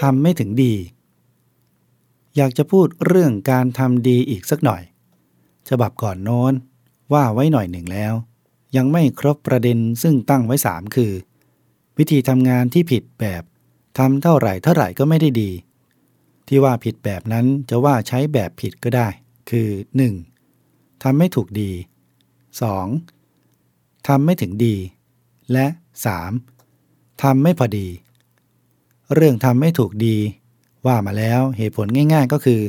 ทำไม่ถึงดี อยากจะพูดเรื่องการทำดีอีกสักหน่อย ฉบับก่อนโน้น ว่าไว้หน่อยหนึ่งแล้ว ยังไม่ครบประเด็นซึ่งตั้งไว้สามคือ วิธีทำงานที่ผิดแบบทำเท่าไหร่เท่าไหร่ก็ไม่ได้ดี ที่ว่าผิดแบบนั้นจะว่าใช้แบบผิดก็ได้ คือ 1. ทำไม่ถูกดี 2. ทำไม่ถึงดี และ 3. ทำไม่พอดี เรื่องทำไม่ถูกดี ว่ามาแล้วเหตุผลง่าย ๆก็คือ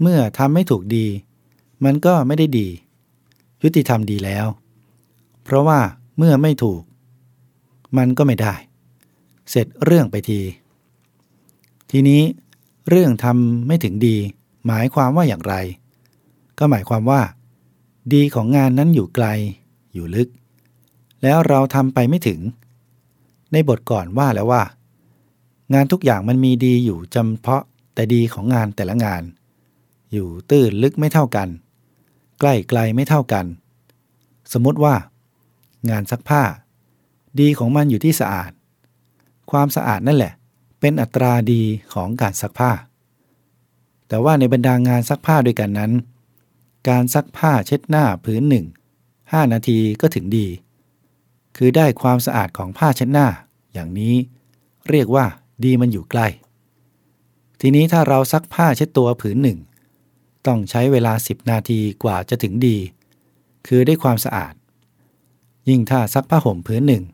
เมื่อทำไม่ถูกดี มันก็ไม่ได้ดี ยุติธรรมดีแล้ว เพราะว่าเมื่อไม่ถูก มันก็ไม่ได้ เสร็จเรื่องไปที ทีนี้ เรื่องทำไม่ถึงดี หมายความว่าอย่างไร ก็หมายความว่า ดีของงานนั้นอยู่ไกล อยู่ลึก แล้วเราทำไปไม่ถึง ในบทก่อนว่าแล้วว่า งานทุกอย่างมันมีดีอยู่จำเพาะแต่ดีของงานแต่ละงาน อยู่ตื้นลึกไม่เท่ากัน ใกล้ไกลไม่เท่ากัน สมมติว่า งานซักผ้า ดีของมันอยู่ที่สะอาด ความสะอาดนั่นแหละ เป็นอัตราดีของการซักผ้า แต่ว่าในบรรดางานซักผ้าด้วยกันนั้น การซักผ้าเช็ดหน้าผืนหนึ่งห้านาทีก็ถึงดี คือได้ความสะอาดของผ้าเช็ดหน้า อย่างนี้เรียกว่า ดีมันอยู่ใกล้ ทีนี้ถ้าเราซักผ้าเช็ดตัวผืนหนึ่ง ต้องใช้เวลา 10 นาทีกว่าจะถึงดี คือได้ความสะอาด ยิ่งถ้าซักผ้าห่มผืนหนึ่ง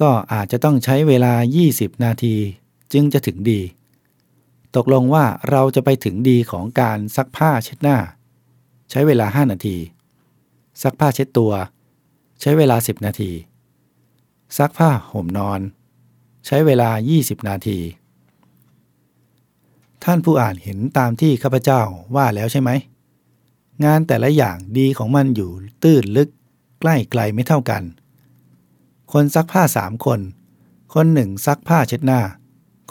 ก็อาจจะต้องใช้เวลา 20 นาทีจึงจะถึงดี ตกลงว่าเราจะไปถึงดีของการซักผ้าเช็ดหน้า ใช้เวลา 5 นาที ซักผ้าเช็ดตัว ใช้เวลา 10 นาที ซักผ้าห่มนอน ใช้เวลา 20 นาที ท่านผู้อ่านเห็นตามที่ข้าพเจ้าว่าแล้วใช่ไหม งานแต่ละอย่างดีของมันอยู่ตื้นลึกใกล้ไกลไม่เท่ากัน คนซักผ้าสามคน คนหนึ่งซักผ้าเช็ดหน้า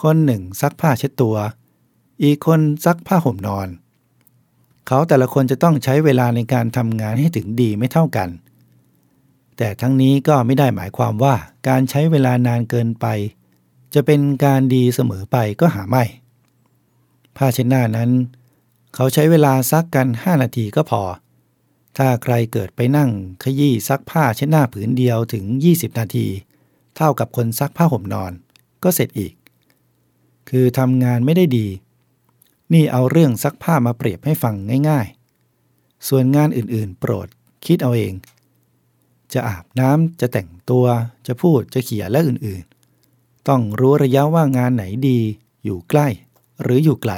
คนหนึ่งซักผ้าเช็ดตัว อีกคนซักผ้าห่มนอน เขาแต่ละคนจะต้องใช้เวลาในการทำงานให้ถึงดีไม่เท่ากันแต่ทั้งนี้ก็ไม่ได้หมายความว่าการใช้เวลานานเกินไป จะเป็นการดีเสมอไปก็หาไม่ ผ้าเช็ดหน้านั้น เขาใช้เวลาซักกัน 5 นาทีก็พอ ถ้าใครเกิดไปนั่งขยี้ซักผ้าเช็ดหน้าผืนเดียวถึง 20 นาที เท่ากับคนซักผ้าห่มนอน ก็เสร็จอีก คือทำงานไม่ได้ดี นี่เอาเรื่องซักผ้ามาเปรียบให้ฟังง่ายๆ ส่วนงานอื่นๆ โปรดคิดเอาเอง จะอาบน้ำจะแต่งตัวจะพูดจะเขียนและอื่น ต้องรู้ระยะว่างานไหนดี อยู่ใกล้ หรืออยู่ไกล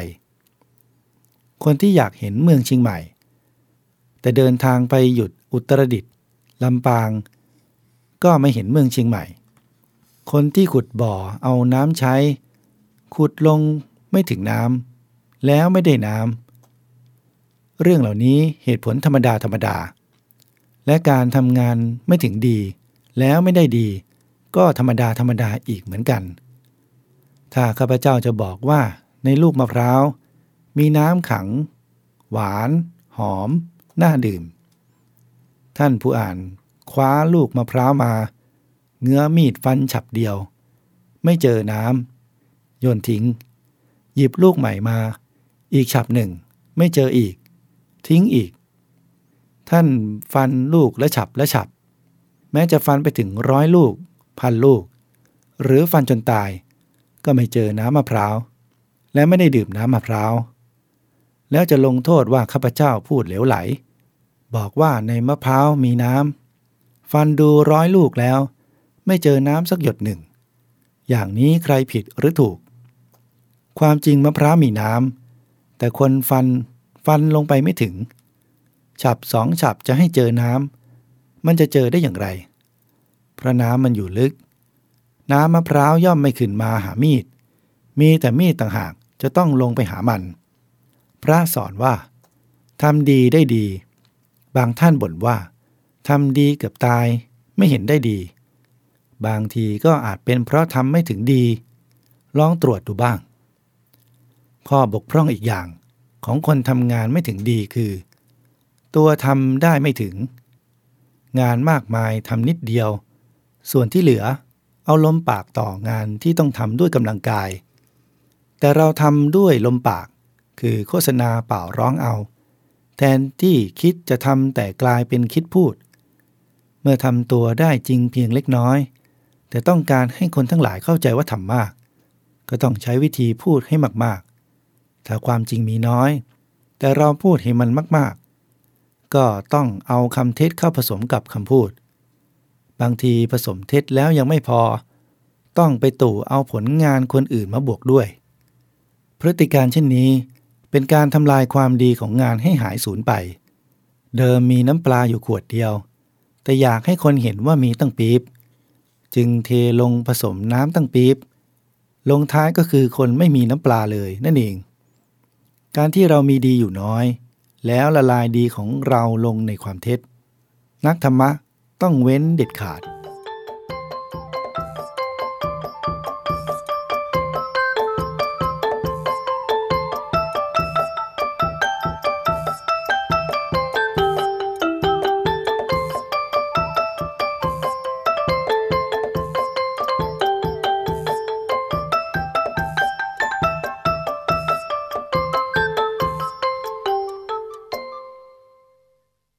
คนที่อยากเห็นเมืองเชียงใหม่ แต่เดินทางไปหยุดอุตรดิตถ์ลำปาง ก็ไม่เห็นเมืองเชียงใหม่ คนที่ขุดบ่อเอาน้ำใช้ ขุดลงไม่ถึงน้ำแล้วไม่ได้น้ำเรื่องเหล่านี้เหตุผลธรรมดาธรรมดา และการทำงานไม่ถึงดี แล้วไม่ได้ดี ก็ธรรมดาธรรมดาอีกเหมือนกัน ถ้าข้าพเจ้าจะบอกว่าในลูกมะพร้าว มีน้ำขัง หวาน หอม น่าดื่ม ท่านผู้อ่านคว้าลูกมะพร้าวมา เงื้อมีดฟันฉับเดียว ไม่เจอน้ำโยนทิ้ง หยิบลูกใหม่มา อีกฉับหนึ่ง ไม่เจออีก ทิ้งอีก ท่านฟันลูกและฉับและฉับ แม้จะฟันไปถึงร้อยลูก พันลูก หรือฟันจนตาย ก็ไม่เจอน้ำมะพร้าว และไม่ได้ดื่มน้ำมะพร้าวแล้วจะลงโทษว่าข้าพเจ้าพูดเหลวไหล บอกว่าในมะพร้าวมีน้ำฟันดูร้อยลูกแล้ว ไม่เจอน้ำสักหยดหนึ่ง อย่างนี้ใครผิดหรือถูก ความจริงมะพร้าวมีน้ำแต่คนฟันฟันลงไปไม่ถึง ฉับสองฉับจะให้เจอน้ำมันจะเจอได้อย่างไร เพราะน้ำมันอยู่ลึก น้ำมะพร้าวย่อมไม่ขึ้นมาหามีด มีแต่มีดต่างหากจะต้องลงไปหามัน พระสอนว่าทำดีได้ดี บางท่านบ่นว่าทำดีเกือบตายไม่เห็นได้ดี บางทีก็อาจเป็นเพราะทำไม่ถึงดี ลองตรวจดูบ้าง ข้อบกพร่องอีกอย่างของคนทำงานไม่ถึงดีคือ ตัวทำได้ไม่ถึง งานมากมายทำนิดเดียว ส่วนที่เหลือเอาลมปากต่องานที่ต้องทำด้วยกำลังกาย แต่เราทำด้วยลมปาก คือโฆษณาเปล่าร้องเอา แทนที่คิดจะทำแต่กลายเป็นคิดพูด เมื่อทำตัวได้จริงเพียงเล็กน้อย แต่ต้องการให้คนทั้งหลายเข้าใจว่าทำมาก ก็ต้องใช้วิธีพูดให้มากๆ ถ้าความจริงมีน้อย แต่เราพูดให้มันมากๆ ก็ต้องเอาคำเท็จเข้าผสมกับคำพูด บางทีผสมเท็จแล้วยังไม่พอ ต้องไปตู่เอาผลงานคนอื่นมาบวกด้วย พฤติการเช่นนี้ เป็นการทำลายความดีของงานให้หายสูญไป เดิมมีน้ำปลาอยู่ขวดเดียว แต่อยากให้คนเห็นว่ามีตั้งปี๊บจึงเทลงผสมน้ำตั้งปี๊บลงท้ายก็คือคนไม่มีน้ำปลาเลยนั่นเอง การที่เรามีดีอยู่น้อย แล้วละลายดีของเราลงในความเท็จ นักธรรมะ ต้องเว้นเด็ดขาด